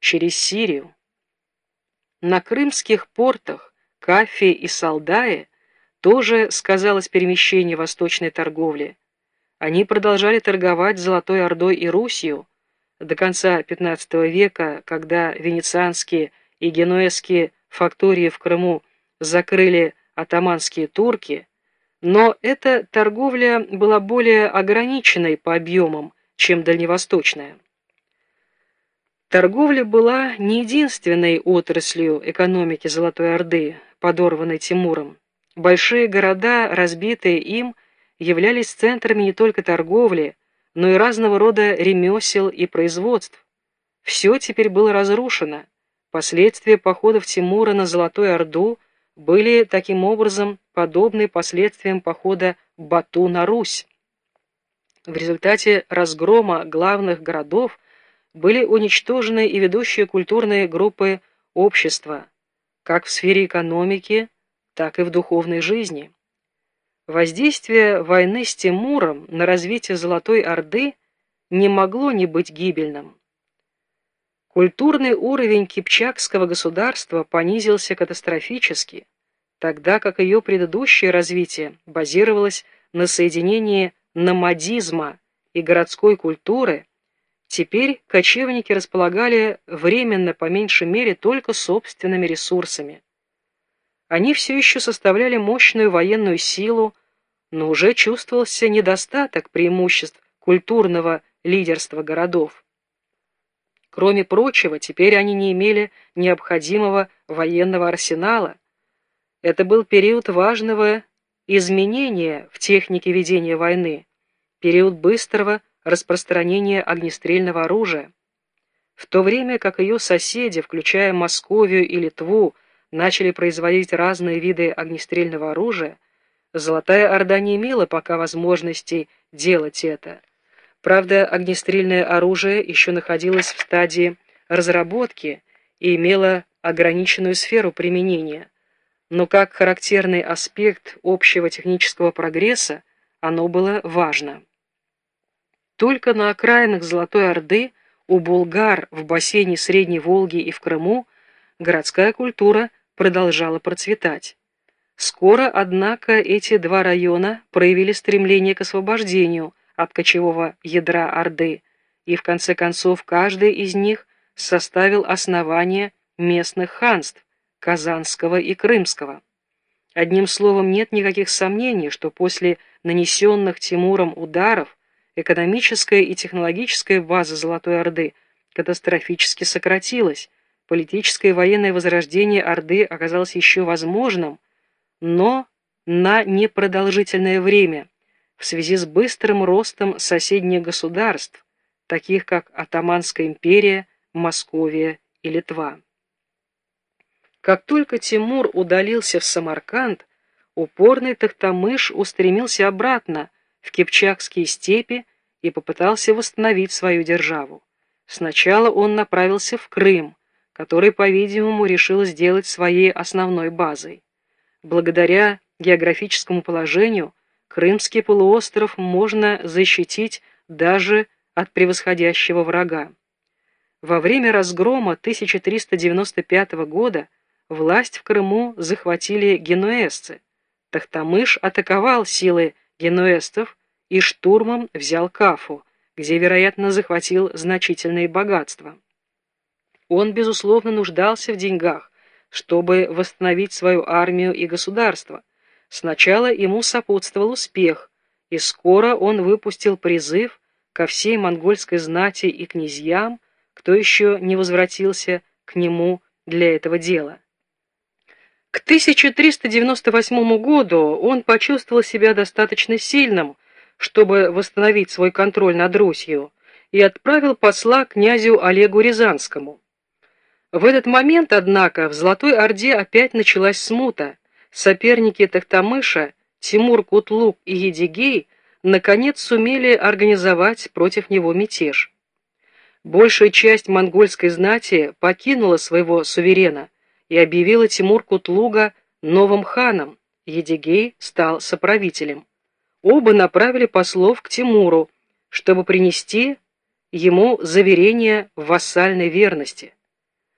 через Сирию. На крымских портах Кафе и Салдае тоже сказалось перемещение восточной торговли. Они продолжали торговать Золотой Ордой и Русью до конца XV века, когда венецианские и генуэзские фактории в Крыму закрыли атаманские турки, но эта торговля была более ограниченной по объемам, чем дальневосточная. Торговля была не единственной отраслью экономики Золотой Орды, подорванной Тимуром. Большие города, разбитые им, являлись центрами не только торговли, но и разного рода ремесел и производств. Все теперь было разрушено. Последствия походов Тимура на Золотую Орду были таким образом подобны последствиям похода Бату на Русь. В результате разгрома главных городов были уничтожены и ведущие культурные группы общества, как в сфере экономики, так и в духовной жизни. Воздействие войны с Тимуром на развитие Золотой Орды не могло не быть гибельным. Культурный уровень кипчакского государства понизился катастрофически, тогда как ее предыдущее развитие базировалось на соединении номадизма и городской культуры, теперь кочевники располагали временно по меньшей мере только собственными ресурсами. Они все еще составляли мощную военную силу, но уже чувствовался недостаток преимуществ культурного лидерства городов. Кроме прочего, теперь они не имели необходимого военного арсенала. Это был период важного изменения в технике ведения войны, период быстрого распространения огнестрельного оружия. В то время как ее соседи, включая Московию и Литву, начали производить разные виды огнестрельного оружия, Золотая Орда не имела пока возможности делать это. Правда, огнестрельное оружие еще находилось в стадии разработки и имело ограниченную сферу применения, но как характерный аспект общего технического прогресса оно было важно. Только на окраинах Золотой Орды, у булгар в бассейне Средней Волги и в Крыму городская культура продолжала процветать. Скоро, однако, эти два района проявили стремление к освобождению от кочевого ядра Орды, и в конце концов каждый из них составил основание местных ханств Казанского и Крымского. Одним словом, нет никаких сомнений, что после нанесенных Тимуром ударов экономическая и технологическая база Золотой Орды катастрофически сократилась, политическое и военное возрождение Орды оказалось еще возможным, но на непродолжительное время в связи с быстрым ростом соседних государств, таких как Атаманская империя, Московия и Литва. Как только Тимур удалился в Самарканд, упорный Тахтамыш устремился обратно в Кипчакские степи и попытался восстановить свою державу. Сначала он направился в Крым, который, по-видимому, решил сделать своей основной базой. Благодаря географическому положению Крымский полуостров можно защитить даже от превосходящего врага. Во время разгрома 1395 года власть в Крыму захватили генуэзцы. Тахтамыш атаковал силы генуэзцев и штурмом взял Кафу, где, вероятно, захватил значительные богатства. Он, безусловно, нуждался в деньгах, чтобы восстановить свою армию и государство. Сначала ему сопутствовал успех, и скоро он выпустил призыв ко всей монгольской знати и князьям, кто еще не возвратился к нему для этого дела. К 1398 году он почувствовал себя достаточно сильным, чтобы восстановить свой контроль над Русью, и отправил посла князю Олегу Рязанскому. В этот момент, однако, в Золотой Орде опять началась смута. Соперники Тахтамыша, Тимур Кутлук и Едигей, наконец сумели организовать против него мятеж. Большая часть монгольской знати покинула своего суверена и объявила Тимур Кутлуга новым ханом, Едигей стал соправителем. Оба направили послов к Тимуру, чтобы принести ему заверение в вассальной верности.